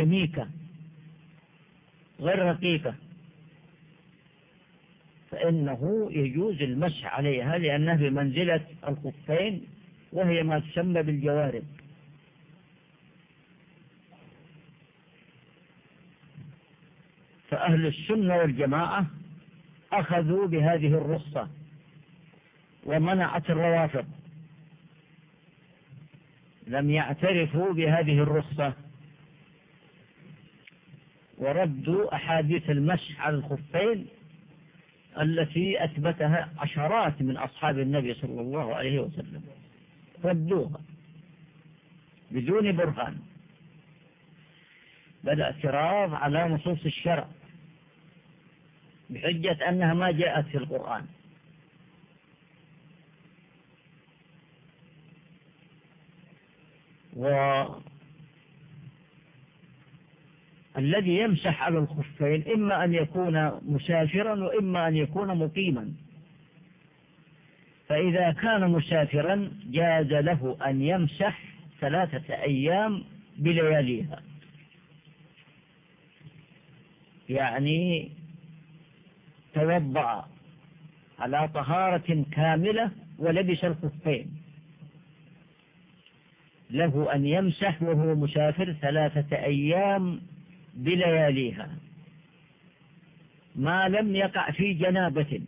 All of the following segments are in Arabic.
ميكة غير رقيقة. فإنه يجوز المسح عليها لأنها بمنزلة الخفين وهي ما تسمى بالجوارب. فأهل السنة والجماعة أخذوا بهذه الرخصة ومنعت الروافض. لم يعترفوا بهذه الرخصة. وردوا أحاديث المسح على الخفين التي أثبتها عشرات من أصحاب النبي صلى الله عليه وسلم. ردوها بدون برهان. بل اعتراض على نصوص الشرع بحجة أنها ما جاءت في القرآن. والذي يمسح على الخفين إما أن يكون مسافرا وإما أن يكون مقيما. فإذا كان مسافرا جاز له أن يمسح ثلاثة أيام بلياليها. يعني توضأ على طهارة كاملة ولبس الخفين. له أن يمسح وهو مسافر ثلاثة أيام بلياليها. ما لم يقع في جنابة.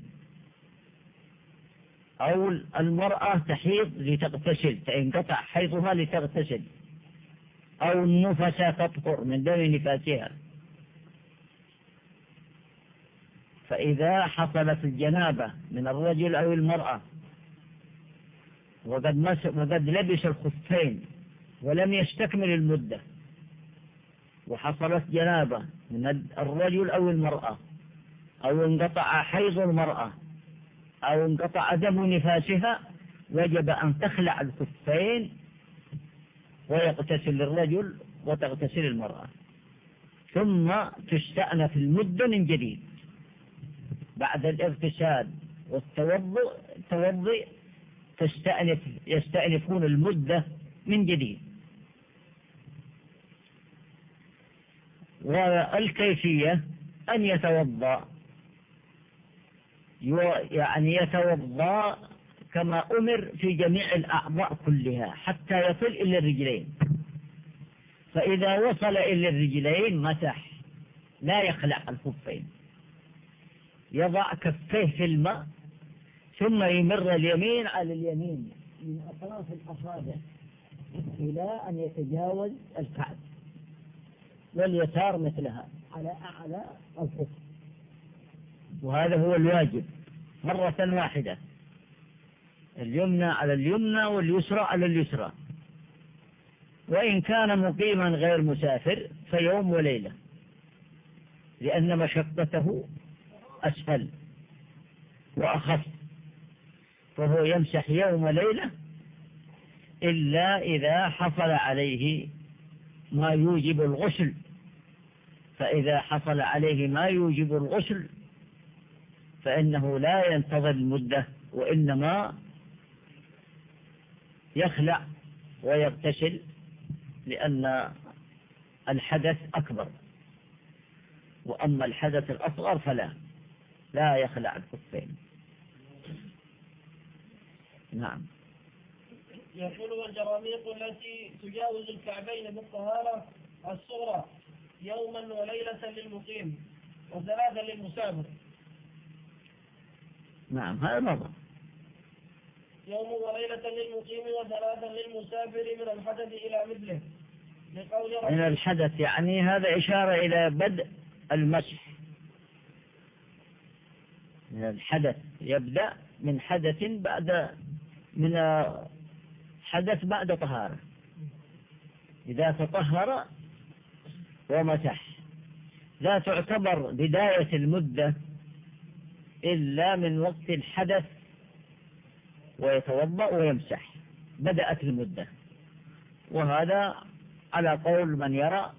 أو المرأة تحيض لتغتسل تنقطع حيضها لتغتسل. أو النفس تطهر من دم نفاسها. فإذا حصلت الجنابة من الرجل أو المرأة وقد, وقد لبس الخفين ولم يستكمل المدة وحصلت جنابة من الرجل أو المرأة أو انقطع حيض المرأة أو انقطع دم نفاسها وجب أن تخلع الخفين ويغتسل الرجل وتغتسل المرأة. ثم تستأنف المدة من جديد. بعد الاغتسال والتوضؤ تستأنف يستأنفون المدة من جديد. والكيفية أن يتوضأ. يعني يتوضأ كما أمر في جميع الأعضاء كلها حتى يصل إلى الرجلين. فإذا وصل إلى الرجلين مسح لا يخلع الخفين. يضع كفيه في الماء ثم يمر اليمين على اليمين من أطراف الأصابع إلى أن يتجاوز الكعب. واليسار مثلها. على أعلى الخف وهذا هو الواجب. مرة واحدة. اليمنى على اليمنى واليسرى على اليسرى. وإن كان مقيما غير مسافر فيوم وليلة. لأن مشقته أسفل وأخف. فهو يمسح يوم وليلة إلا إذا حصل عليه ما يوجب الغسل. فإذا حصل عليه ما يوجب الغسل فإنه لا ينتظر المدة وإنما يخلع ويغتسل لأن الحدث أكبر. وأما الحدث الأصغر فلا لا يخلع الخفين نعم. يقول والجراميق التي تجاوز الكعبين بالطهارة الصغرى يوما وليلة للمقيم وثلاثا للمسافر. نعم هذا نظر. يوم وليلة للمقيم وثلاثا للمسافر من الحدث إلى مثله. من الحدث يعني هذا إشارة إلى بدء المسح. من الحدث يبدأ من حدث بعد من حدث بعد طهارة. إذا تطهر ومسح. لا تعتبر بداية المدة إلا من وقت الحدث ويتوضأ ويمسح. بدأت المدة. وهذا على قول من يرى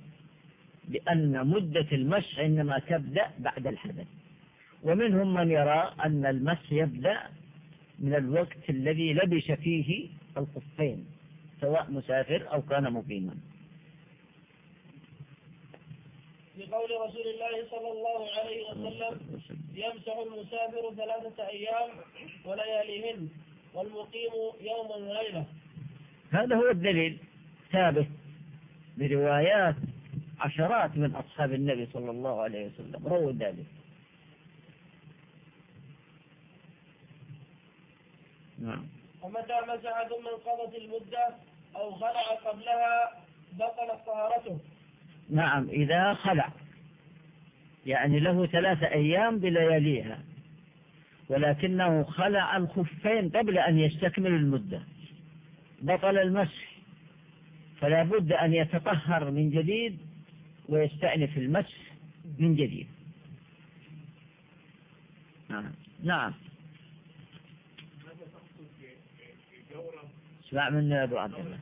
بأن مدة المسح إنما تبدأ بعد الحدث. ومنهم من يرى أن المسح يبدأ من الوقت الذي لبس فيه الخفين سواء مسافر أو كان مقيما. بقول رسول الله صلى الله عليه وسلم يمسح المسافر ثلاثة أيام ولياليهن والمقيم يوما وليلة. هذا هو الدليل ثابت بروايات عشرات من أصحاب النبي صلى الله عليه وسلم. رووا ذلك نعم. ومتى مسح ثم انقضت المدة أو خلع قبلها بطلت طهارته. نعم إذا خلع. يعني له ثلاثة أيام بلياليها. ولكنه خلع الخفين قبل أن يستكمل المدة. بطل المسح. فلا بد أن يتطهر من جديد ويستأنف المسح من جديد. نعم. اسمع من أبو عبد الله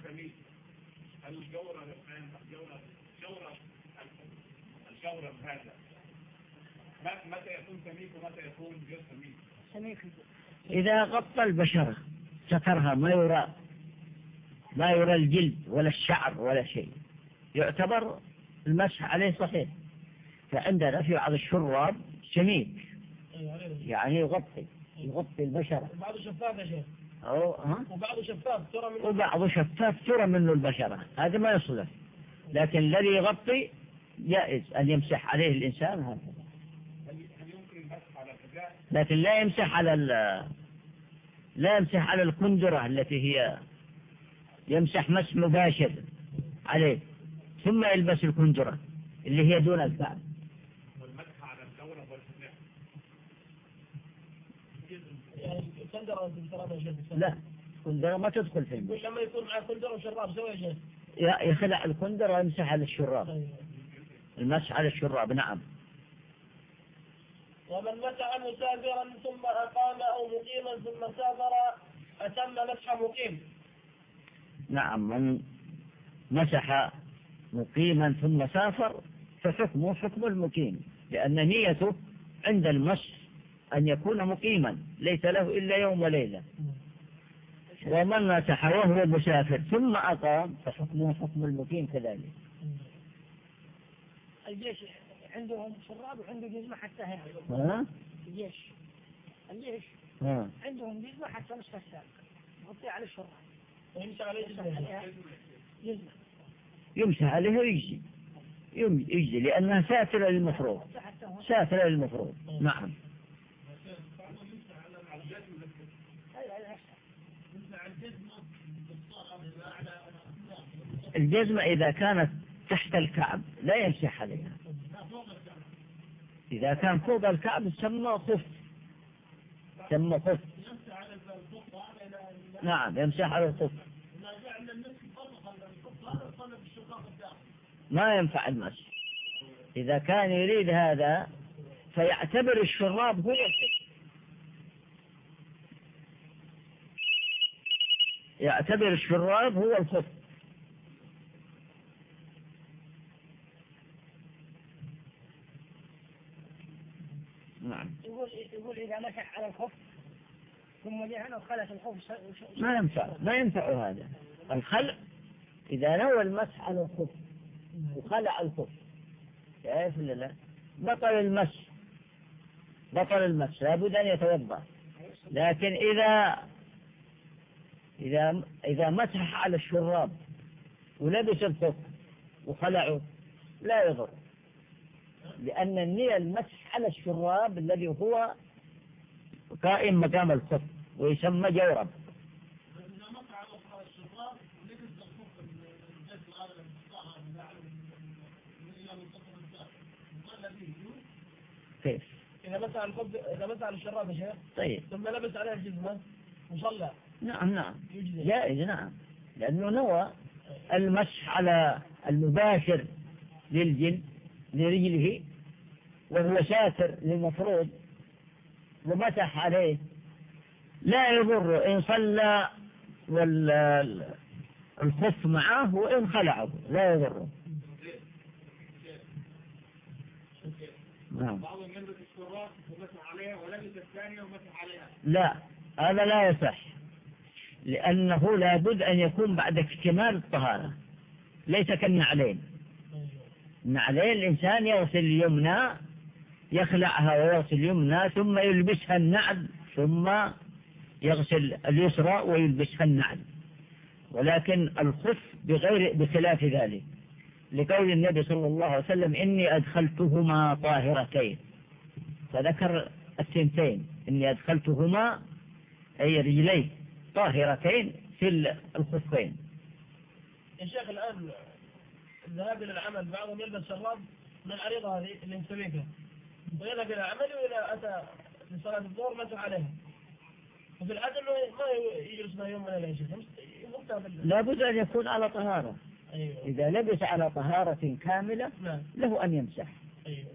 هذا متى يكون سميك ومتى يكون سميك إذا غطى البشرة سترها ما يرى ما يرى الجلد ولا الشعر ولا شيء. يعتبر المسح عليه صحيح. فعندنا في بعض الشراب سميك يعني يغطي يغطي البشرة بعضه شفاف يا شيخ. وبعضه شفاف ترى منه وبعض شفاف ترى منه البشرة. هذا ما يصلح. لكن الذي يغطي جائز أن يمسح عليه الإنسان هذا. لكن لا يمسح على ال- لا يمسح على الكندرة التي هي يمسح مسح مباشر عليه. ثم يلبس الكندرة اللي هي دون الكعب والمسح على الجورب والحجاج كندرة أنت شيخ؟ لا الكندرة ما تدخل في المسح لما يكون معه كندرة وشراب ي- يخلع الكندرة ويمسح على الشراب. طيب. المسح على الشراب نعم. ومن مسح مسافرا ثم أقام أو مقيما ثم سافر أتم مسح مقيم. نعم من مسح مقيما ثم سافر فحكمه حكم المقيم لأن نيته عند المسح أن يكون مقيما ليس له إلا يوم وليلة. ومن مسح وهو مسافر ثم أقام فحكمه حكم المقيم كذلك. الجيش عندهم شراب وعنده جزمة حتى هنا. ها؟ الجيش. الجيش ها. عندهم جزمة حتى نصف الساق يغطي على الشراب ويمشي عليه جزمة. عليها جزمة. يمسح عليه ويجزي يم- يجزي لأنها ساترة للمفروض. ساترة للمفروض. نعم أيوة أيوة نفسها. الجزمة إذا كانت تحت الكعب لا يمسح عليها. إذا كان فوق الكعب تسمى خف. تسمى خف. نعم يمسح على الخف. ما ينفع المسح إذا كان يريد هذا فيعتبر الشراب هو الخف. يعتبر الشراب هو الخف. نعم. يقول يقول إذا مسح على الخف ثم هنا وخلت الخف ما ينفع ما ينفع هذا. الخلع إذا نوى المسح على الخف وخلع الخف كيف ولا لا؟ بطل المسح بطل المسح لابد أن يتوضأ. لكن إذا إذا إذا مسح على الشراب ولبس الخف وخلعه لا يضر. لأن النية المسح على الشراب الذي هو قائم مقام الخف ويسمى جورب. كيف؟ إذا مسح على إذا مسح على الشراب يا شيخ طيب. ثم لبس عليها الجزمة وصلى. نعم نعم. جائز نعم. لأنه نوى المسح على المباشر للجلد لرجله وهو ساتر للمفروض ومسح عليه لا يضر إن صلى والخف معه وإن خلعه لا يضره نعم. بعضهم يلبس ومسح عليها ولبس الثانية ومسح عليها. لا هذا لا يصح لأنه لابد أن يكون بعد اكتمال الطهارة ليس كالنعلين. نعلين الإنسان يغسل اليمنى يخلعها ويغسل اليمنى ثم يلبسها النعل ثم يغسل اليسرى ويلبسها النعل. ولكن الخف بغير بخلاف ذلك. لقول النبي صلى الله عليه وسلم إني أدخلتهما طاهرتين. فذكر الثنتين إني أدخلتهما أي رجلي طاهرتين في الخفين. يا شيخ الآن الذهاب إلى العمل بعضهم يلبس شراب من العريضة هذه اللي مسويها ويذهب إلى العمل وإذا أتى لصلاة الظهر مسح عليها. وفي العادة أنه ما يجلس ما يوم ولا شيء لابد أن يكون على طهارة. أيوة. إذا لبس على طهارة كاملة نعم. له أن يمسح. أيوة.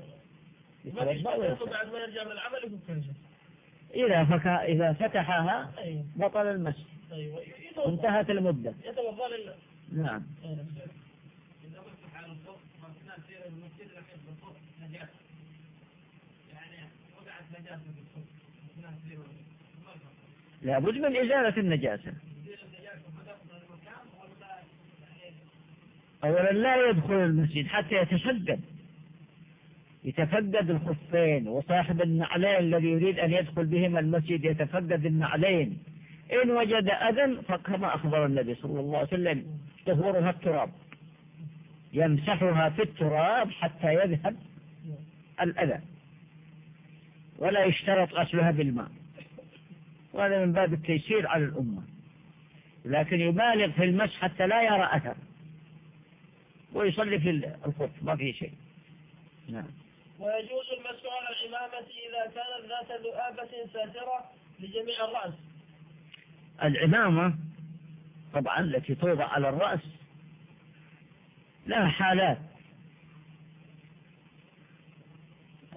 بعد ما يرجع من العمل يفك إذا فك... إذا فتحها أيوة. بطل المسح. أيوة. انتهت المدة. يتوضأ لله نعم. أيوة. لابد من إزالة النجاسة. أولا لا يدخل المسجد حتى يتشدد. يتفقد الخفين وصاحب النعلين الذي يريد أن يدخل بهما المسجد يتفقد النعلين. إن وجد أذى فكما أخبر النبي صلى الله عليه وسلم طهورها التراب. يمسحها في التراب حتى يذهب الأذى. ولا يشترط غسلها بالماء. وهذا من باب التيسير على الأمة. لكن يبالغ في المسح حتى لا يرى أثر. ويصلي في الخف ما في شيء. نعم. ويجوز المسح على العمامة إذا كانت ذات ذؤابة ساترة لجميع الرأس. العمامة طبعا التي توضع على الرأس لها حالات.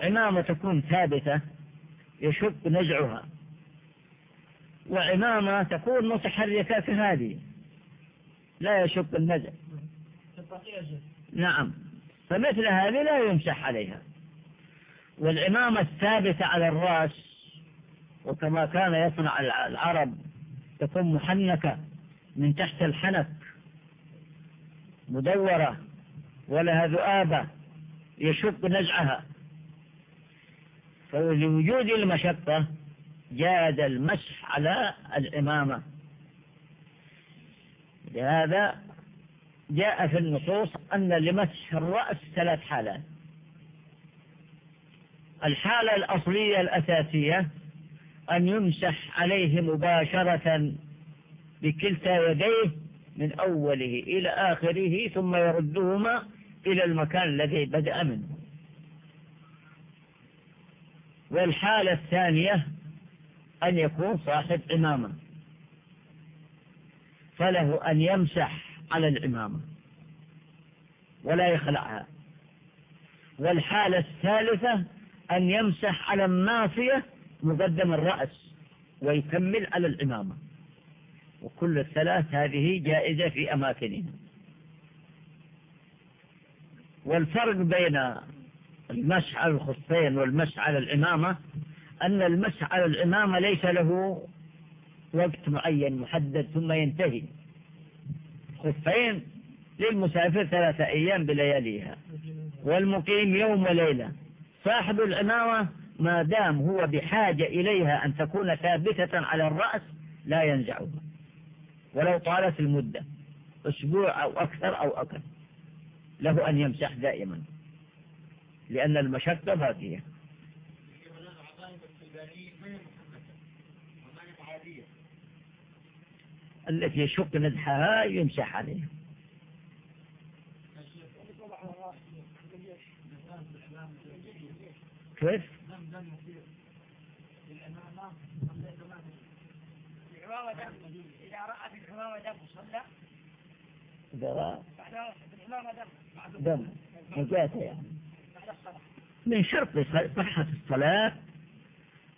عمامة تكون ثابتة يشق نزعها. وعمامة تكون متحركة كهذه لا يشق النزع. نعم فمثل هذه لا يمسح عليها. والعمامة الثابتة على الرأس وكما كان يصنع العرب تكون محنكة من تحت الحنك مدورة ولها ذؤابة يشق نزعها. فلوجود المشقة جاد المسح على العمامة لهذا جاء في النصوص أن لمسح الرأس ثلاث حالات. الحالة الأصلية الأساسية أن يمسح عليه مباشرة بكلتا يديه من أوله إلى آخره ثم يردهما إلى المكان الذي بدأ منه. والحالة الثانية أن يكون صاحب عمامة فله أن يمسح على العمامة ولا يخلعها. والحالة الثالثة أن يمسح على الناصية مقدم الرأس ويكمل على العمامة وكل الثلاث هذه جائزة في أماكنها. والفرق بين المسح على الخفين والمسح على العمامة أن المسح على العمامة ليس له وقت معين محدد ثم ينتهي. خفين للمسافر ثلاثة أيام بلياليها والمقيم يوم وليلة. صاحب العمامة ما دام هو بحاجة إليها أن تكون ثابتة على الرأس لا ينزعها. ولو طالت المدة أسبوع أو أكثر أو أقل له أن يمسح دائما. لأن المشقة باقية التي يشق ندحها يمسح عليها. كيف؟ إذا رأى في الحمامة دم. صلى إذا رأى دم نجاته يعني. من شرط صحة الصلاة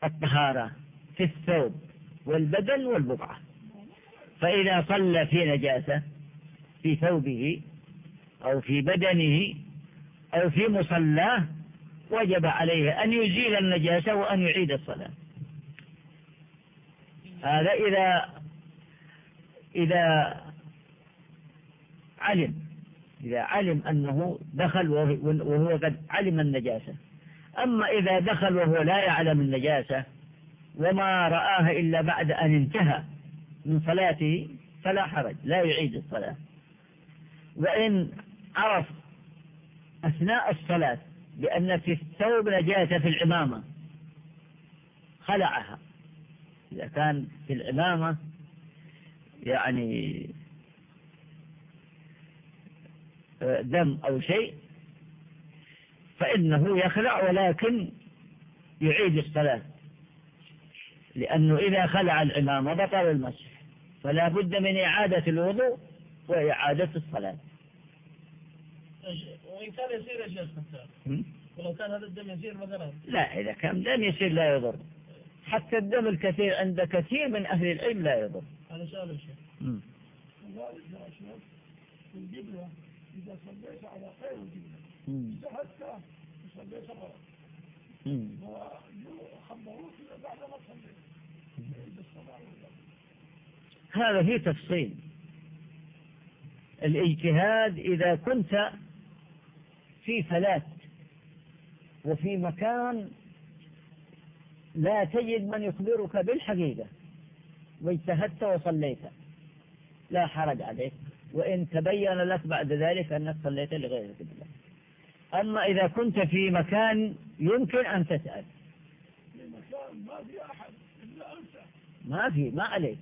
الطهارة في الثوب والبدن والبقعة. فإذا صلى في نجاسة في ثوبه أو في بدنه أو في مصلاه وجب عليه أن يزيل النجاسة وأن يعيد الصلاة. هذا إذا إذا علم إذا علم أنه دخل وهو قد علم النجاسة. أما إذا دخل وهو لا يعلم النجاسة وما رآها إلا بعد أن انتهى من صلاته فلا حرج لا يعيد الصلاة. وإن عرف أثناء الصلاة بأن في الثوب نجاسة في العمامة خلعها. إذا كان في العمامة يعني دم أو شيء فإنه يخلع ولكن يعيد الصلاة. لأنه إذا خلع العمامة بطل المسح فلا بد من إعادة الوضوء وإعادة الصلاة. وإن كان يسير يا شيخ ولو كان هذا الدم يسير مثلا لا إذا كان دم يسير لا يضر. حتى الدم الكثير عند كثير من أهل العلم لا يضر. هذا سؤال الشيخ إذا صليت على خير القبلة اجتهدت وصليت غلط وخبروك بعد ما صليت. هذا فيه تفصيل. الاجتهاد إذا كنت في فلات وفي مكان لا تجد من يخبرك بالحقيقة واجتهدت وصليت لا حرج عليك. وإن تبين لك بعد ذلك أنك صليت لغير القبلة أما إذا كنت في مكان يمكن أن تسأل. ما في أحد إلا أنت ما في ما عليك.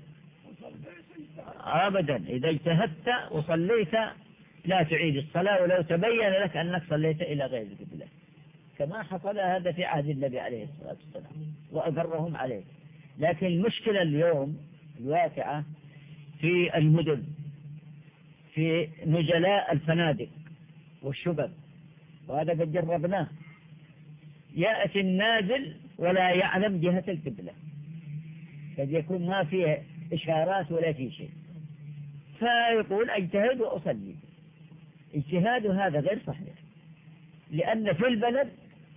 أبدا إذا اجتهدت وصليت لا تعيد الصلاة ولو تبين لك أنك صليت إلى غير القبلة كما حصل هذا في عهد النبي عليه الصلاة والسلام وأقرهم عليه. لكن المشكلة اليوم الواقعة في المدن. في نجلاء الفنادق والشبب وهذا قد جربناه. يأتي النازل ولا يعلم جهة القبلة. قد يكون ما فيه إشارات ولا في شيء. فيقول أجتهد وأصلي. اجتهاد هذا غير صحيح. لأن في البلد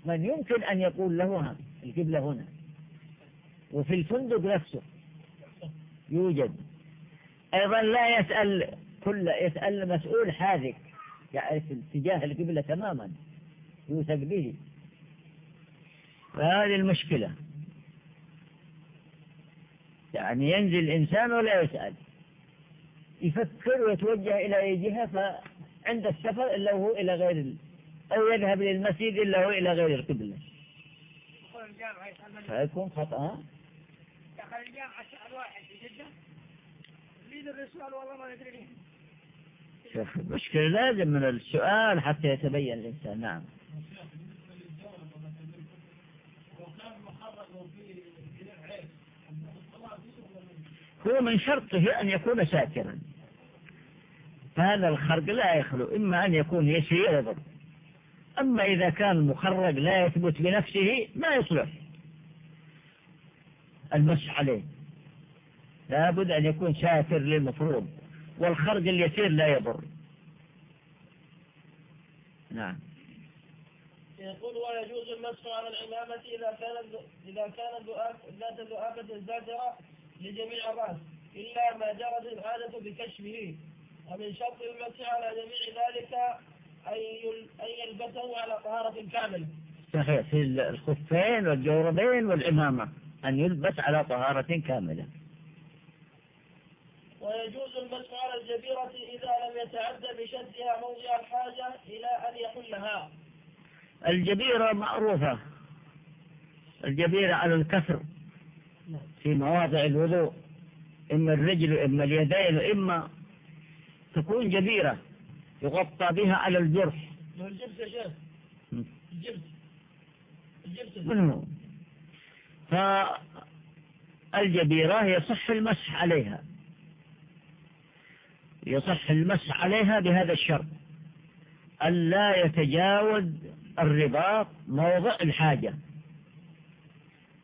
من يمكن أن يقول له القبلة هنا. وفي الفندق نفسه يوجد. أيضا لا يسأل كل يسأل مسؤول حاذق. يعرف اتجاه القبلة تماما. يوثق به. فهذه المشكلة. يعني ينزل الإنسان ولا يسأل. يفكر ويتوجه إلى أي جهة فعند السفر إلا هو إلى غير أو يذهب للمسجد إلا هو إلى غير القبلة. فيكون خطأ. دخل الجامعة واحد في جدة. يريد السؤال والله ما يدري المشكلة لازم من السؤال حتى يتبين الإنسان نعم. هو من شرطه أن يكون ساكرا فهذا الخرق لا يخلو إما أن يكون يسير يضر أما إذا كان مخرج لا يثبت بنفسه ما يصلح. المسح عليه. لابد أن يكون ساتر للمفروض. والخرج اليسير لا يضر. نعم. يقول ويجوز المسح على العمامة إذا كان إذا كان ذات ذؤابة زاجرة لجميع الرأس إلا ما جرت العادة بكشفه. ومن شرط المسح على جميع ذلك أن يلبسه على طهارة كاملة. صحيح. في الخفين والجوربين والعمامة أن يلبس على طهارة كاملة. ويجوز المسح على الجبيرة إذا لم يتعدى بشدها موضع الحاجة إلى أن يحلها. الجبيرة معروفة. الجبيرة على الكسر. في مواضع الوضوء. إما الرجل وإما اليدين وإما تكون جبيرة يغطى بها على الجرح. الجبس يا شيخ؟ الجبس الجبس فالجبيرة يصح المسح عليها. يصح المسح عليها بهذا الشرط. ألا يتجاوز الرباط موضع الحاجة.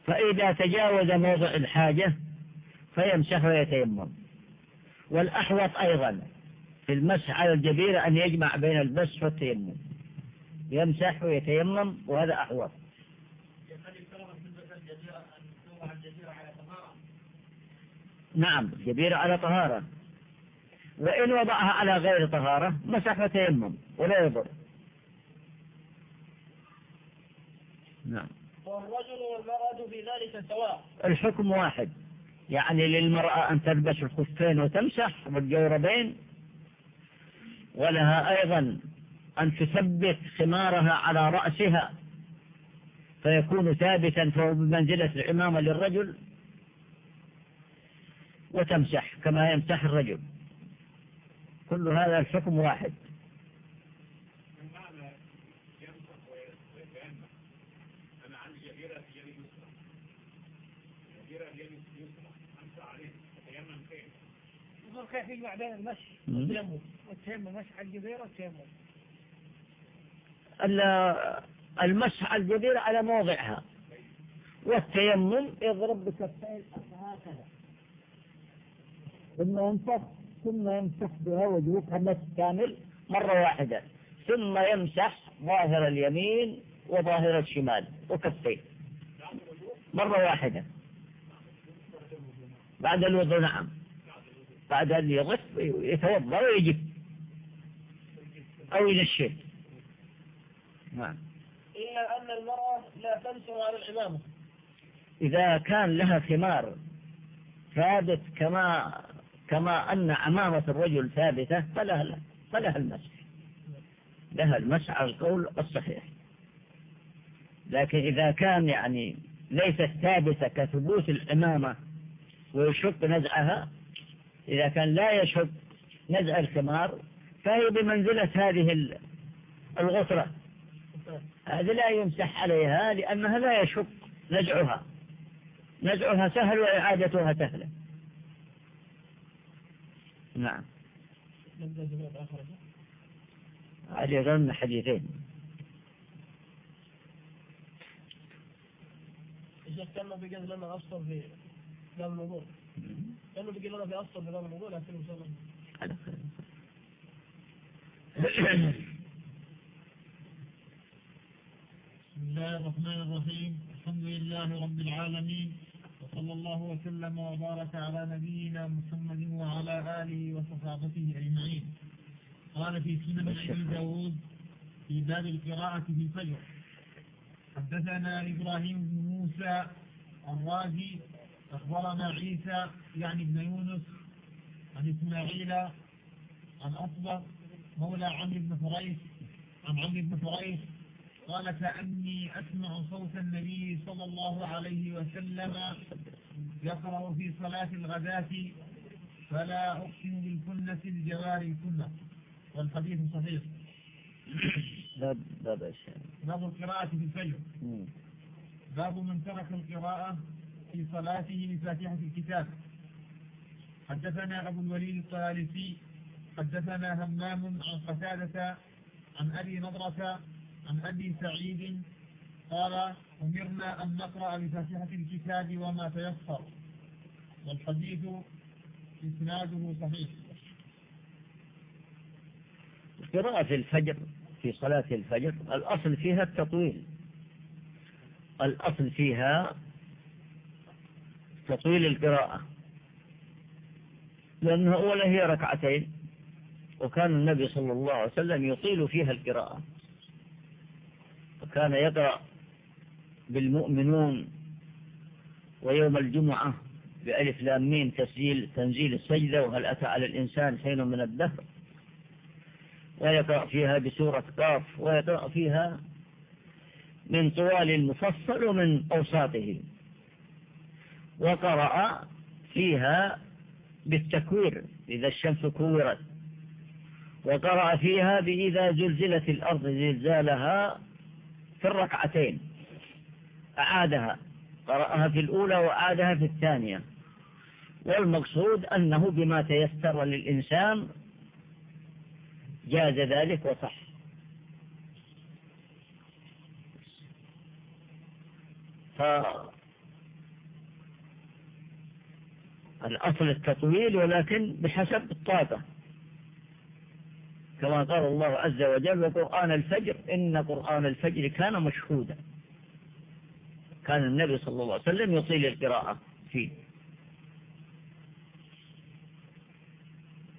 فإذا تجاوز موضع الحاجة فيمسح ويتيمم. والأحوط أيضا في المسح على الجبيرة أن يجمع بين المسح والتيمم. يمسح ويتيمم وهذا أحوط. نعم الجبيرة على طهارة. وإن وضعها على غير طهارة مسح وتيمم ولا يضر. نعم. والرجل والمرأة في ذلك سواء. الحكم واحد. يعني للمرأة أن تلبس الخفين وتمسح والجوربين ولها أيضا أن تثبت خمارها على رأسها فيكون ثابتا فهو بمنزلة العمامة للرجل وتمسح كما يمسح الرجل. كل هذا الحكم واحد. كيف؟ يجمع بين المشي مم. والتيمم؟ والتيمم مشي على الجزيرة والتيمم. المسح على الجبيرة على موضعها. والتيمم يضرب بكفين هكذا. ثم يمسح ثم يمسح بها وجهها مسح كامل مرة واحدة. ثم يمسح ظاهر اليمين وظاهر الشمال وكفين مرة واحدة. بعد الوضوء نعم. بعد أن يغف يتوضأ ويجب أو ينشف نعم. إلا أن المرأة لا تمسح على العمامة إذا كان لها ثمار ثابت كما كما أن عمامة الرجل ثابتة فلها فلها المسح. لها المسح على القول الصحيح. لكن إذا كان يعني ليست ثابتة كثبوت العمامة ويشق نزعها إذا كان لا يشق نزع الخمار فهي بمنزلة هذه ال- الغطرة. هذه لا يمسح عليها لأنها لا يشق نزعها. نزعها سهل وإعادتها سهلة. نعم. هذه ضمن حديثين الشيخ كان بقى لنا أصل في باب الوضوء. كانوا بقى لنا في أصل في باب الوضوء لكن الله. على خير. بسم الله الرحمن الرحيم. الحمد لله رب العالمين. وصلى الله وسلم وبارك على نبينا محمد وعلى آله وصحابته أجمعين. قال في سنن أبي داود في باب القراءة في الفجر حدثنا إبراهيم بن موسى الرازي أخبرنا عيسى يعني ابن يونس عن إسماعيل عن أصبر مولى عمرو بن فريس عن عمرو بن فريس قال كأني أسمع صوت النبي صلى الله عليه وسلم يقرأ في صلاة الغداة فلا أقسم بالكنة الجوار الكنة. والحديث صحيح. باب باب الشام باب القراءة في الفجر. باب من ترك القراءة في صلاته بفاتحة الكتاب. حدثنا أبو الوليد الطيالسي حدثنا همام عن قتادة عن أبي نضرة عن أبي سعيد قال أمرنا أن نقرأ بفاتحة الكتاب وما تيسر والحديث إسناده صحيح. قراءة الفجر في صلاة الفجر الأصل فيها التطويل. الأصل فيها تطويل القراءة. لأنه أولا هي ركعتين وكان النبي صلى الله عليه وسلم يطيل فيها القراءة. وكان يقرأ بالمؤمنون ويوم الجمعة بألف لام ميم تسجيل تنزيل السجدة وهل أتى على الإنسان حين من الدهر؟ ويقرأ فيها بسورة قاف ويقرأ فيها من طوال المفصل ومن أوساطه. وقرأ فيها بالتكوير إذا الشمس كورت. وقرأ فيها بإذا زلزلت الأرض زلزالها في الركعتين. أعادها قرأها في الأولى وأعادها في الثانية. والمقصود أنه بما تيسر للإنسان جاز ذلك وصح. ف الأصل التطويل ولكن بحسب الطاقة. كما قال الله عز وجل وقرآن الفجر إن قرآن الفجر كان مشهودا. كان النبي صلى الله عليه وسلم يطيل القراءة فيه.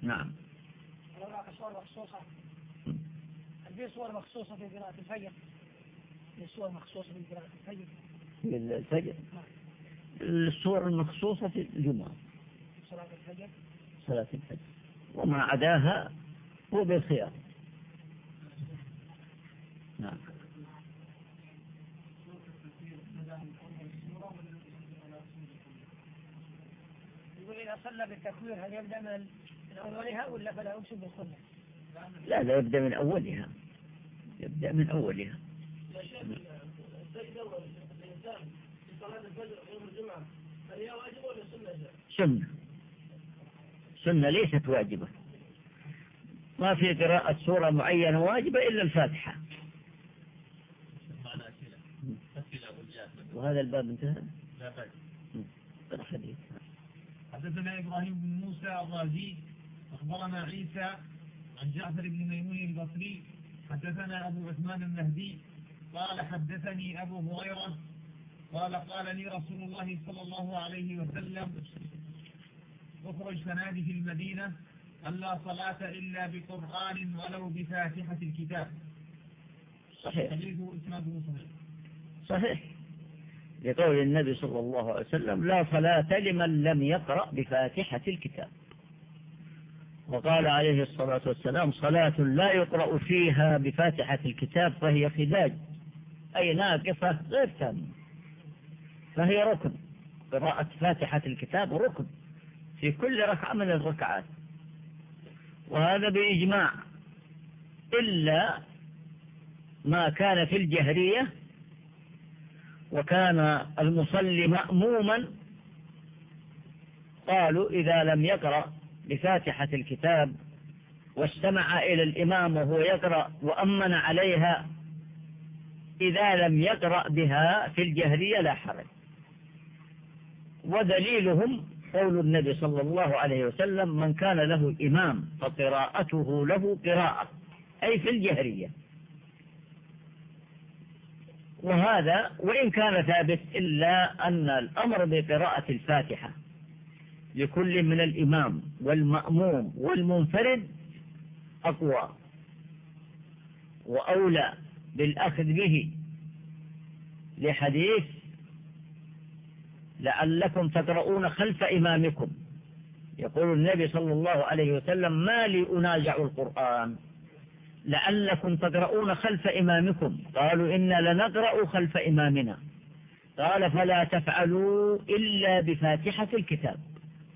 نعم. صور مخصوصة في صور مخصوصة في قراءة الفجر؟ في صور مخصوصة في قراءة الفجر؟ في الفجر؟ الصور المخصوصة في الجمعة. صلاة الفجر؟ صلاة الفجر. وما عداها هو بالخيار نعم. يقول إذا صلى بالتكبير هل يبدأ من أولها ولا فلا يمسك بالسنة؟ لا لا يبدأ من أولها. يبدأ من أولها؟ سنة. سنة ليست واجبة. ما في قراءة سورة معينة واجبة إلا الفاتحة. وهذا الباب انتهى؟ لا بأس حدثنا إبراهيم بن موسى الرازي أخبرنا عيسى عن جعفر بن ميمون البصري حدثنا أبو عثمان النهدي قال حدثني أبو هريرة قال قال لي رسول الله صلى الله عليه وسلم اخرج فنادي في المدينة أن لا صلاة إلا بقرآن ولو بفاتحة الكتاب. صحيح. حديثه إسناده صحيح. صحيح. لقول النبي صلى الله عليه وسلم لا صلاة لمن لم يقرأ بفاتحة الكتاب. وقال عليه الصلاة والسلام صلاة لا يقرأ فيها بفاتحة الكتاب فهي خداج أي ناقصة غير تامة فهي ركن. قراءة فاتحة الكتاب ركن في كل ركعة من الركعات. وهذا بإجماع إلا ما كان في الجهرية وكان المصلي مأموما قالوا إذا لم يقرأ بفاتحة الكتاب واستمع إلى الإمام وهو يقرأ وأمن عليها إذا لم يقرأ بها في الجهرية لا حرج. ودليلهم قول النبي صلى الله عليه وسلم من كان له إمام فقراءته له قراءة أي في الجهرية. وهذا وإن كان ثابت إلا أن الأمر بقراءة الفاتحة لكل من الإمام والمأموم والمنفرد أقوى وأولى بالأخذ به لحديث لعلكم تقرؤون خلف إمامكم. يقول النبي صلى الله عليه وسلم ما لي أنازع القرآن. لعلكم تقرؤون خلف إمامكم. قالوا إنا لنقرأ خلف إمامنا. قال فلا تفعلوا إلا بفاتحة الكتاب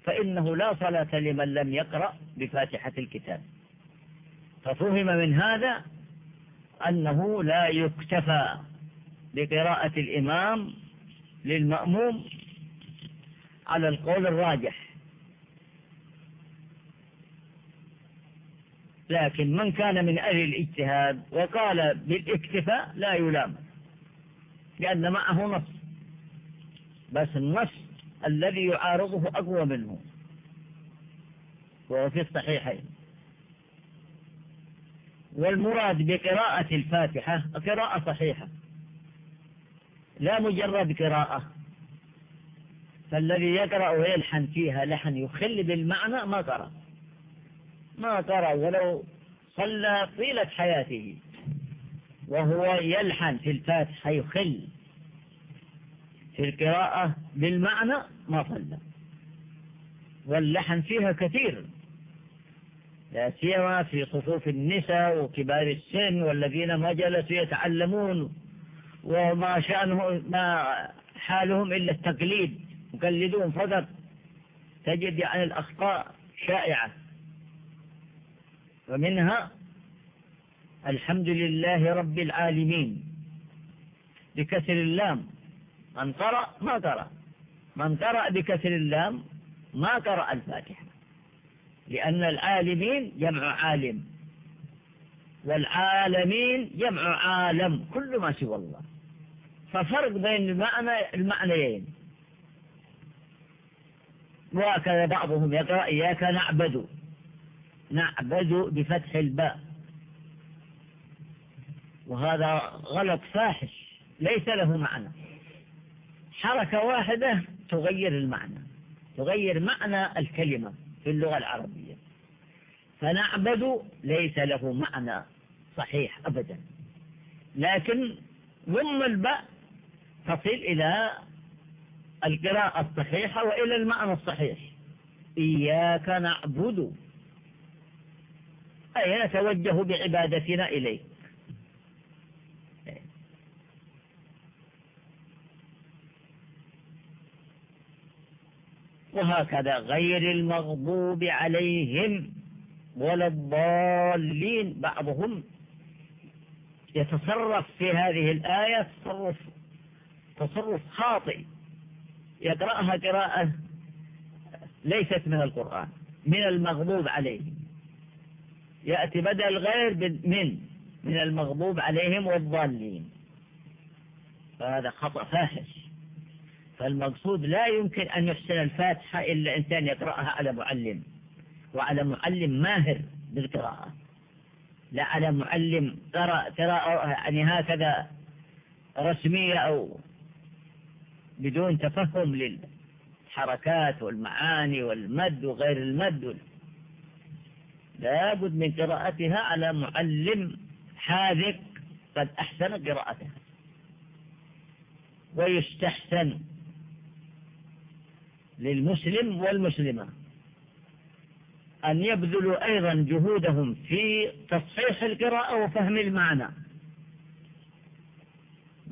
فإنه لا صلاة لمن لم يقرأ بفاتحة الكتاب. ففهم من هذا أنه لا يكتفى بقراءة الإمام للمأموم على القول الراجح. لكن من كان من أهل الاجتهاد وقال بالاكتفاء لا يلام لأن معه نص. بس النص الذي يعارضه أقوى منه. وهو في الصحيحين. والمراد بقراءة الفاتحة قراءة صحيحة. لا مجرد قراءة. فالذي يقرأ ويلحن فيها لحن يخل بالمعنى ما قرأ. ما قرأ ولو صلى طيلة حياته وهو يلحن في الفاتحة يخل. في القراءة بالمعنى ما صلى. واللحن فيها كثير. لا سيما في صفوف النساء وكبار السن والذين ما جلسوا يتعلمون وما شأنه ما حالهم إلا التقليد. مقلدون فقط تجد يعني الأخطاء شائعة. ومنها الحمد لله رب العالمين. بكسر اللام من قرأ ما قرأ. من قرأ بكسر اللام ما قرأ الفاتحة. لأن العالمين جمع عالم. والعالمين جمع عالم كل ما سوى الله. ففرق بين المعنى المعنيين وهكذا بعضهم يقرأ إياك نعبد. نعبد بفتح الباء. وهذا غلط فاحش. ليس له معنى. حركة واحدة تغير المعنى. تغير معنى الكلمة في اللغة العربية. فنعبد ليس له معنى صحيح أبدا. لكن ضم الباء تصل إلى القراءة الصحيحة وإلى المعنى الصحيح. إياك نعبد. أي نتوجه بعبادتنا إليك. وهكذا غير المغضوب عليهم ولا الضالين. بعضهم يتصرف في هذه الآية تصرف تصرف خاطئ. يقرأها قراءة ليست من القرآن من المغضوب عليهم. يأتي بدل غير من من المغضوب عليهم والضالين. فهذا خطأ فاحش. فالمقصود لا يمكن أن يحسن الفاتحة إلا إنسان يقرأها على معلم. وعلى معلم ماهر بالقراءة. لا على معلم قرأ قراءة يعني هكذا رسمية أو بدون تفهم للحركات والمعاني والمد وغير المد. لابد من قراءتها على معلم حاذق قد أحسن قراءتها. ويستحسن للمسلم والمسلمة أن يبذلوا أيضا جهودهم في تصحيح القراءة وفهم المعنى.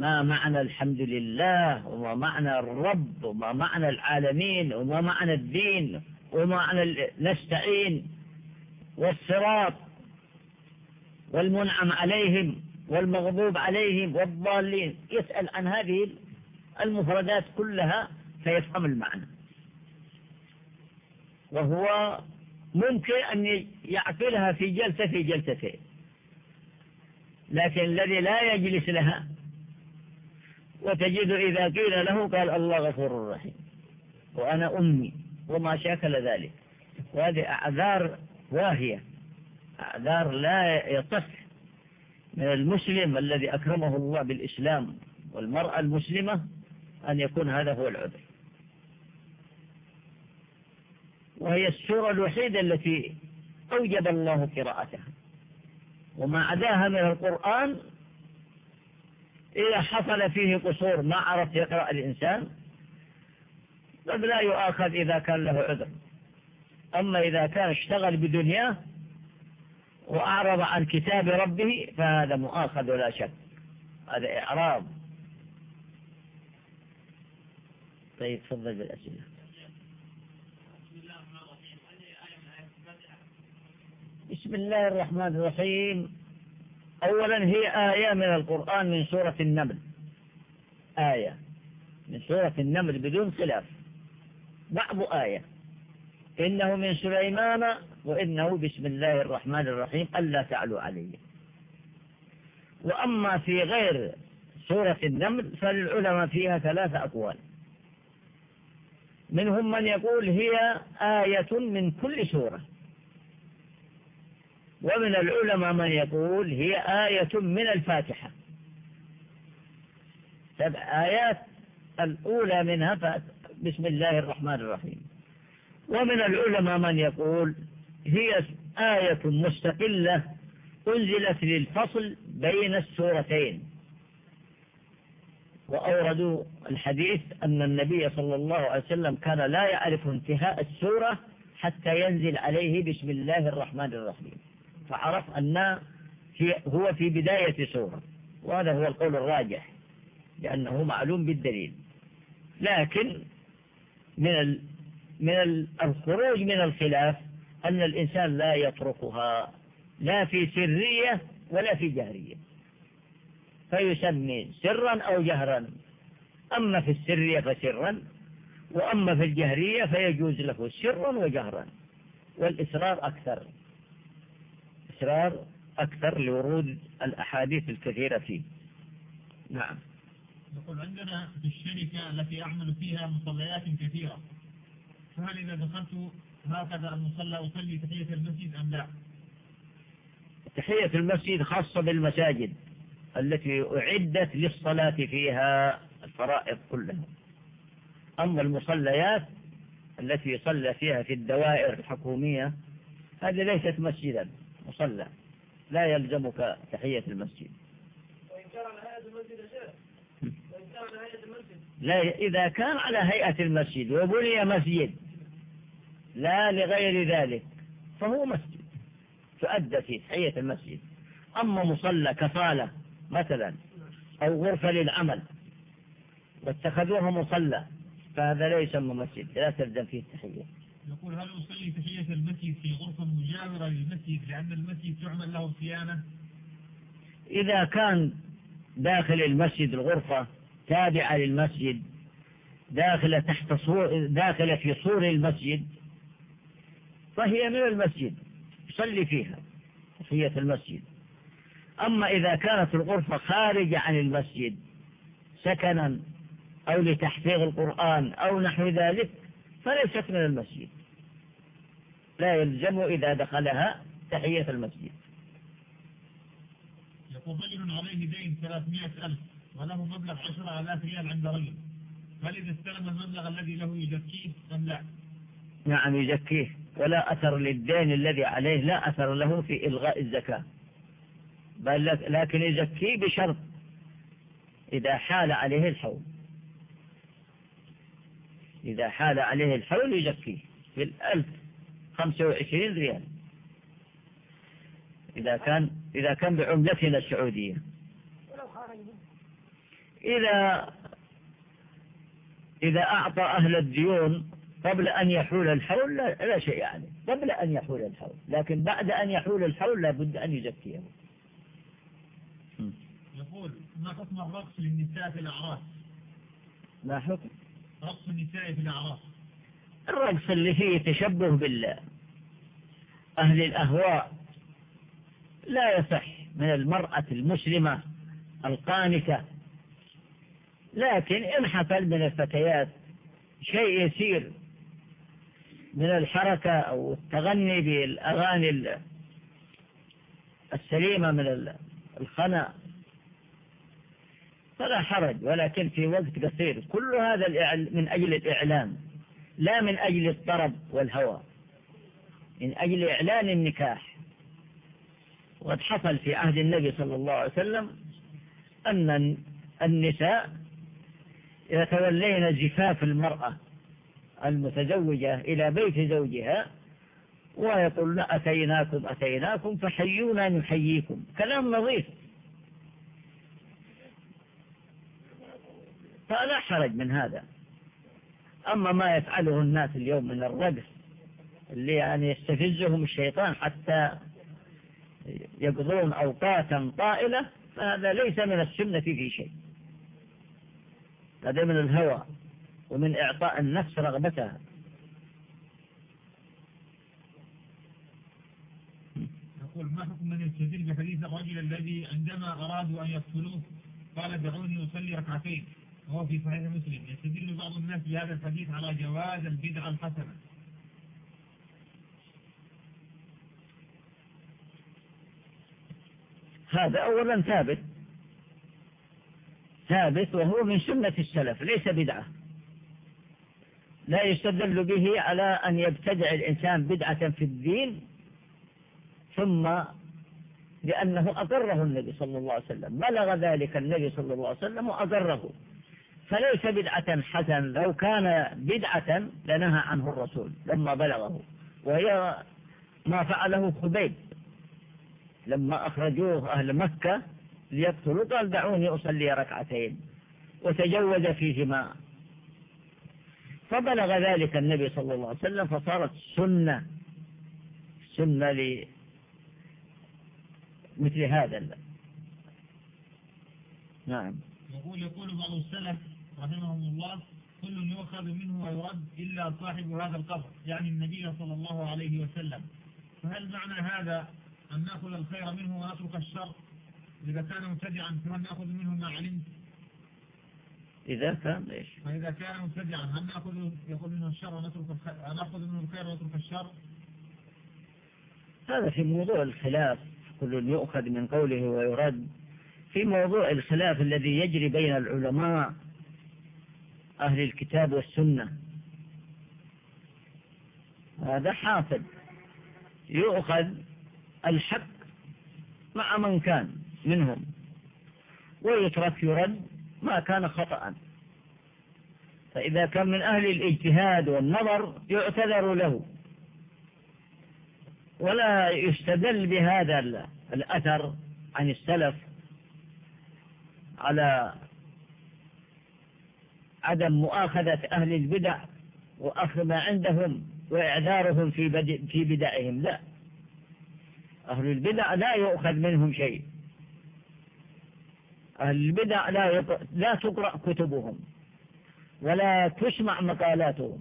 ما معنى الحمد لله وما معنى الرب وما معنى العالمين وما معنى الدين وما معنى نستعين والصراط والمنعم عليهم والمغضوب عليهم والضالين. يسأل عن هذه المفردات كلها فيفهم المعنى. وهو ممكن أن يعقلها في جلسة في جلستين لكن الذي لا يجلس لها وتجد إذا قيل له قال الله غفور رحيم. وأنا أمي وما شاكل ذلك. وهذه أعذار واهية. أعذار لا يصح. من المسلم الذي أكرمه الله بالإسلام والمرأة المسلمة أن يكون هذا هو العذر. وهي السورة الوحيدة التي أوجب الله قراءتها. وما عداها من القرآن إذا حصل فيه قصور ما عرف يقرأ الإنسان قد لا يؤاخذ إذا كان له عذر. أما إذا كان اشتغل بدنياه وأعرض عن كتاب ربه فهذا مؤاخذ ولا شك. هذا إعراض. طيب تفضل بالأسئلة. بسم الله الرحمن الرحيم. أولا هي آية من القرآن من سورة النمل. آية من سورة النمل بدون خلاف. بعض آية. إنه من سليمان وإنه بسم الله الرحمن الرحيم ألا تعلوا علي. وأما في غير سورة النمل فالعلماء فيها ثلاثة أقوال. منهم من يقول هي آية من كل سورة. ومن العلماء من يقول هي آية من الفاتحة. سبع آيات الأولى منها بسم الله الرحمن الرحيم. ومن العلماء من يقول هي آية مستقلة أنزلت للفصل بين السورتين. وأوردوا الحديث أن النبي صلى الله عليه وسلم كان لا يعرف انتهاء السورة حتى ينزل عليه بسم الله الرحمن الرحيم. فعرف أن هو في بداية سورة وهذا هو القول الراجح لأنه معلوم بالدليل. لكن من من الخروج من الخلاف أن الإنسان لا يتركها لا في سرية ولا في جهرية. فيسمي سرا أو جهرا. أما في السرية فسرا وأما في الجهرية فيجوز له سرا وجهرا. والإسرار أكثر. إسرار أكثر لورود الأحاديث الكثيرة فيه. نعم. يقول عندنا في الشركة التي أعمل فيها مصليات كثيرة. فهل إذا دخلت هكذا المصلى أصلي تحية المسجد أم لا؟ تحية المسجد خاصة بالمساجد التي أعدت للصلاة فيها الفرائض كلها. أما المصليات التي يصلى فيها في الدوائر الحكومية هذه ليست مسجدا. مصلى لا يلزمك تحية المسجد. وإن كان على هيئة المسجد وإن كان على هيئة المسجد. لا إذا كان على هيئة المسجد وبني مسجد لا لغير ذلك فهو مسجد تؤدى فيه تحية المسجد. أما مصلى كصالة مثلا أو غرفة للعمل واتخذوها مصلى فهذا لا يسمى مسجد لا تلزم فيه التحية. يقول هل أصلي تحية المسجد في غرفة مجاورة للمسجد لأن المسجد تعمل له صيانة؟ إذا كان داخل المسجد الغرفة تابعة للمسجد داخلة تحت صور داخلة في صور المسجد فهي من المسجد يصلي فيها تحية المسجد أما إذا كانت الغرفة خارجة عن المسجد سكنا أو لتحفيظ القرآن أو نحو ذلك فليست من المسجد. لا يلزم إذا دخلها تحية المسجد. يقول رجل عليه دين 300 ألف وله مبلغ 10000 ريال عند رجل. هل إذا استلم المبلغ الذي له يزكيه أم لا؟ نعم يزكيه. ولا أثر للدين الذي عليه لا أثر له في إلغاء الزكاة. بل لكن يزكيه بشرط إذا حال عليه الحول. إذا حال عليه الحول يزكيه بالألف خمسة وعشرين ريال. إذا كان إذا كان بعملتنا السعودية. إذا إذا أعطى أهل الديون قبل أن يحول الحول لا, لا شيء عليه. قبل أن يحول الحول. لكن بعد أن يحول الحول لابد أن يزكيه يقول ما حكم الرقص للنساء في الأعراس؟ ما حكم؟ رقص النساء في الأعراس الرقص اللي فيه تشبه بالله أهل الأهواء لا يصح من المرأة المسلمة القانتة. لكن إن حصل من الفتيات شيء يسير من الحركة أو التغني بالأغاني السليمة من الخنا فلا حرج ولكن في وقت قصير. كل هذا من أجل الإعلام لا من أجل الطرب والهوى. من أجل إعلان النكاح. وقد حصل في عهد النبي صلى الله عليه وسلم أن النساء يتولين زفاف المرأة المتزوجة إلى بيت زوجها ويقولن أتيناكم أتيناكم فحيونا نحييكم كلام نظيف فلا حرج من هذا. أما ما يفعله الناس اليوم من الرقص اللي يعني يستفزهم الشيطان حتى يقضون أوقاتا طائلة فهذا ليس من السنة في شيء. هذا من الهوى ومن إعطاء النفس رغبتها. يقول ما حكم من يستدل بحديث الرجل الذي عندما أرادوا أن يقتلوه؟ قال دعوني أصلي ركعتين. وهو في صحيح مسلم يستدل بعض الناس بهذا الحديث على جواز البدعة الحسنة. هذا أولا ثابت. ثابت وهو من سنة السلف ليس بدعة. لا يستدل به على أن يبتدع الإنسان بدعة في الدين ثم لأنه أقره النبي صلى الله عليه وسلم. بلغ ذلك النبي صلى الله عليه وسلم وأقره. فليس بدعة حسن لو كان بدعة لنهى عنه الرسول لما بلغه وهي ما فعله خبيب. لما أخرجوه أهل مكة ليقتلوا قال دعوني أصلي ركعتين وتجوز فيهما. فبلغ ذلك النبي صلى الله عليه وسلم فصارت سنة سنة لمثل هذا نعم. يقول يقول بعض السلف رحمهم الله كل يؤخذ منه ويرد إلا صاحب هذا القبر يعني النبي صلى الله عليه وسلم. فهل معنى هذا أن نأخذ الخير منه ونترك الشر؟ إذا كان مبتدعا فهل نأخذ منه ما علمت؟ إذا كان إيش؟ فإذا كان مبتدعا هل نأخذ يأخذ منه الشر ونترك الخير نأخذ منه الخير ونترك الشر؟ هذا في موضوع الخلاف كل يؤخذ من قوله ويرد. في موضوع الخلاف الذي يجري بين العلماء أهل الكتاب والسنة. هذا حاصل. يؤخذ الحق مع من كان منهم. ويترك يرد ما كان خطأ. فإذا كان من أهل الاجتهاد والنظر يعتذر له. ولا يستدل بهذا الأثر عن السلف على عدم مؤاخذة أهل البدع وأخذ ما عندهم وإعذارهم في, في بدعهم. لا. أهل البدع لا يؤخذ منهم شيء. أهل البدع لا, لا تقرأ كتبهم ولا تسمع مقالاتهم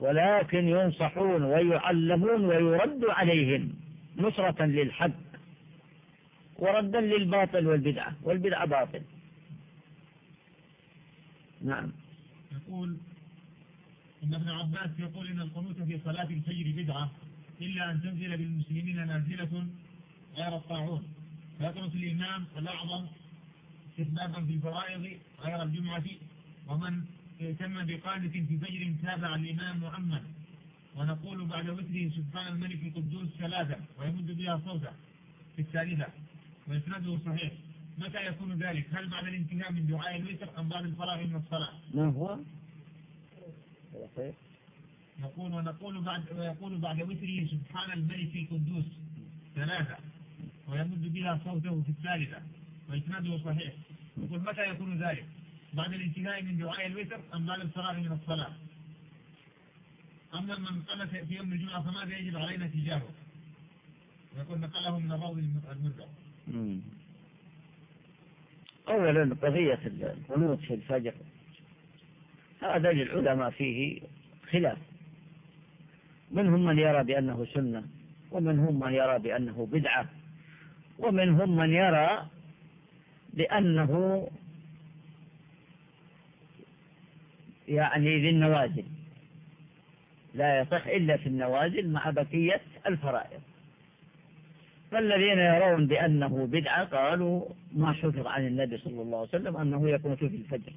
ولكن ينصحون ويعلمون ويرد عليهم نصرة للحق وردا للباطل والبدعة والبدعة باطل. نعم. يقول إن ابن عباس يقول إن القنوت في صلاة الفجر بدعة إلا أن تنزل بالمسلمين نازلة غير الطاعون. فيقنط الإمام الأعظم استحبابا في الفرائض غير الجمعة ومن اهتم بقانت في فجر تابع الإمام محمد. ونقول بعد وتره سبحان الملك القدوس ثلاثة ويمد بها صوتا في الثالثة وإسناده صحيح. متى يكون ذلك؟ هل بعد الانتهاء من دعاء الوتر أم بعد الفراغ من الصلاة؟ ما هو؟ يقول ونقول بعد ويقول بعد وتره سبحان الملك القدوس ثلاثة ويمد بها صوته في الثالثة وإسناده صحيح. يقول متى يكون ذلك؟ بعد الانتهاء من دعاء الوتر أم بعد الفراغ من الصلاة؟ أما من قال في يوم الجمعة فماذا يجب علينا تجاهه؟ ويقول نقله من الروض المرجع أولا قضية القنوت في الفجر. هذا للعلماء فيه خلاف. منهم من يرى بأنه سنة ومنهم من يرى بأنه بدعة ومنهم من يرى بأنه يعني للنوازل لا يصح إلا في النوازل مع بقية الفرائض. فالذين يرون بأنه بدعة قالوا ما حفظ عن النبي صلى الله عليه وسلم أنه يكون في الفجر.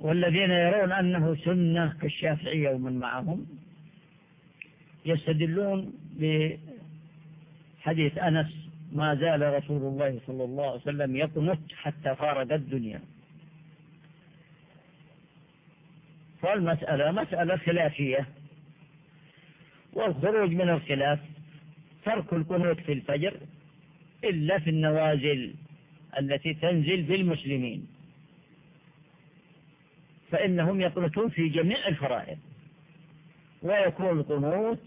والذين يرون أنه سنة كالشافعية ومن معهم يستدلون بحديث أنس ما زال رسول الله صلى الله عليه وسلم يقنط حتى فارق الدنيا. فالمسألة مسألة خلافية. والخروج من الخلاف ترك القنوت في الفجر إلا في النوازل التي تنزل بالمسلمين. فإنهم يقنطون في جميع الفرائض. ويكون القنوت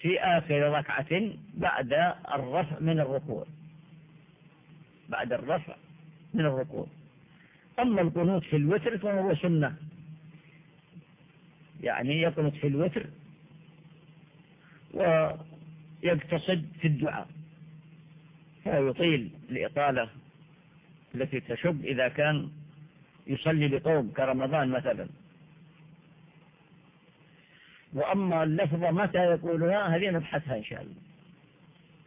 في آخر ركعة بعد الرفع من الركوع. بعد الرفع من الركوع. أما القنوت في الوتر فهو سنة. يعني يقنط في الوتر. ويقتصد في الدعاء. فيطيل الإطالة التي تشب إذا كان يصلي بقوم كرمضان مثلا. وأما اللفظة متى يقولها؟ هذه نبحثها إن شاء الله.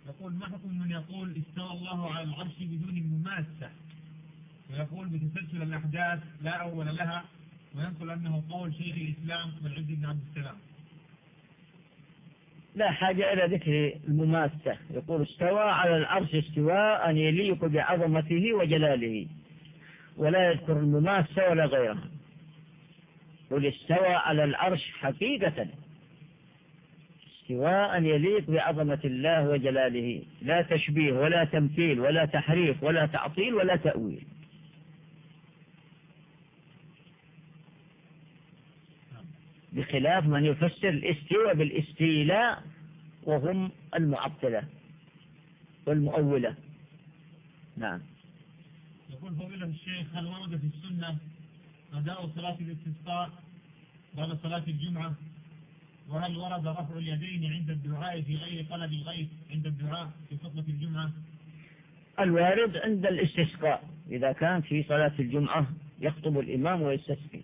يقول ما حكم من يقول استوى الله على العرش بدون مماسة؟ ويقول بتسلسل الأحداث لا أول لها وينقل أنه قول شيخ الإسلام والعز بن عبد السلام. لا حاجة إلى ذكر المماسة. يقول استوى على العرش استواء يليق بعظمته وجلاله. ولا يذكر المماسة ولا غيرها. قل استوى على العرش حقيقة. استواء يليق بعظمة الله وجلاله. لا تشبيه ولا تمثيل ولا تحريف ولا تعطيل ولا تأويل. بخلاف من يفسر الاستواء بالاستيلاء وهم المعطلة والمؤولة. نعم. يقول فضيلة الشيخ هل ورد في السنة أداء صلاة الاستسقاء بعد صلاة الجمعة؟ وهل ورد رفع اليدين عند الدعاء في غير طلب الغيث عند الدعاء في خطبة الجمعة؟ الوارد عند الاستسقاء. إذا كان في صلاة الجمعة يخطب الإمام ويستسقي.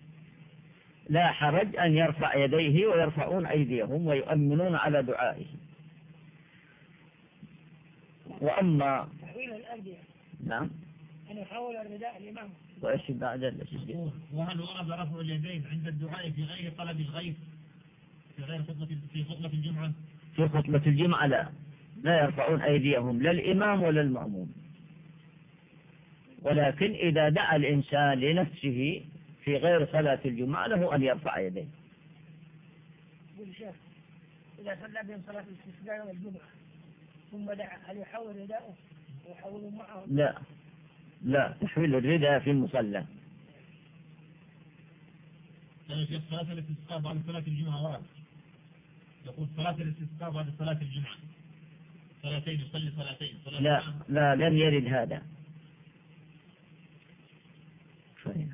لا حرج أن يرفع يديه ويرفعون أيديهم ويؤمنون على دعائه وأما تحويل الأردية نعم. أن يحول الرداء الإمام. وإيش بعد وهل ورد رفع اليدين عند الدعاء في غير طلب الغيث في غير خطبة في خطبة الجمعة؟ في خطبة الجمعة لا. لا يرفعون أيديهم لا الإمام ولا المأموم. ولكن إذا دعا الإنسان لنفسه في غير صلاة الجمعة له أن يرفع يديه. يقول شيخ إذا صلى بهم صلاة الاستسقاء يوم الجمعة ثم دعا هل يحول رداءه؟ ويحول معه؟ لا لا تحويل الرداء في المصلى. صلاة الاستسقاء بعد صلاة الجمعة ورد يقول صلاة الاستسقاء بعد صلاة الجمعة. صلاتين يصلي صلاتين. صلاة لا الجمعة. لا لم يرد هذا. طيب.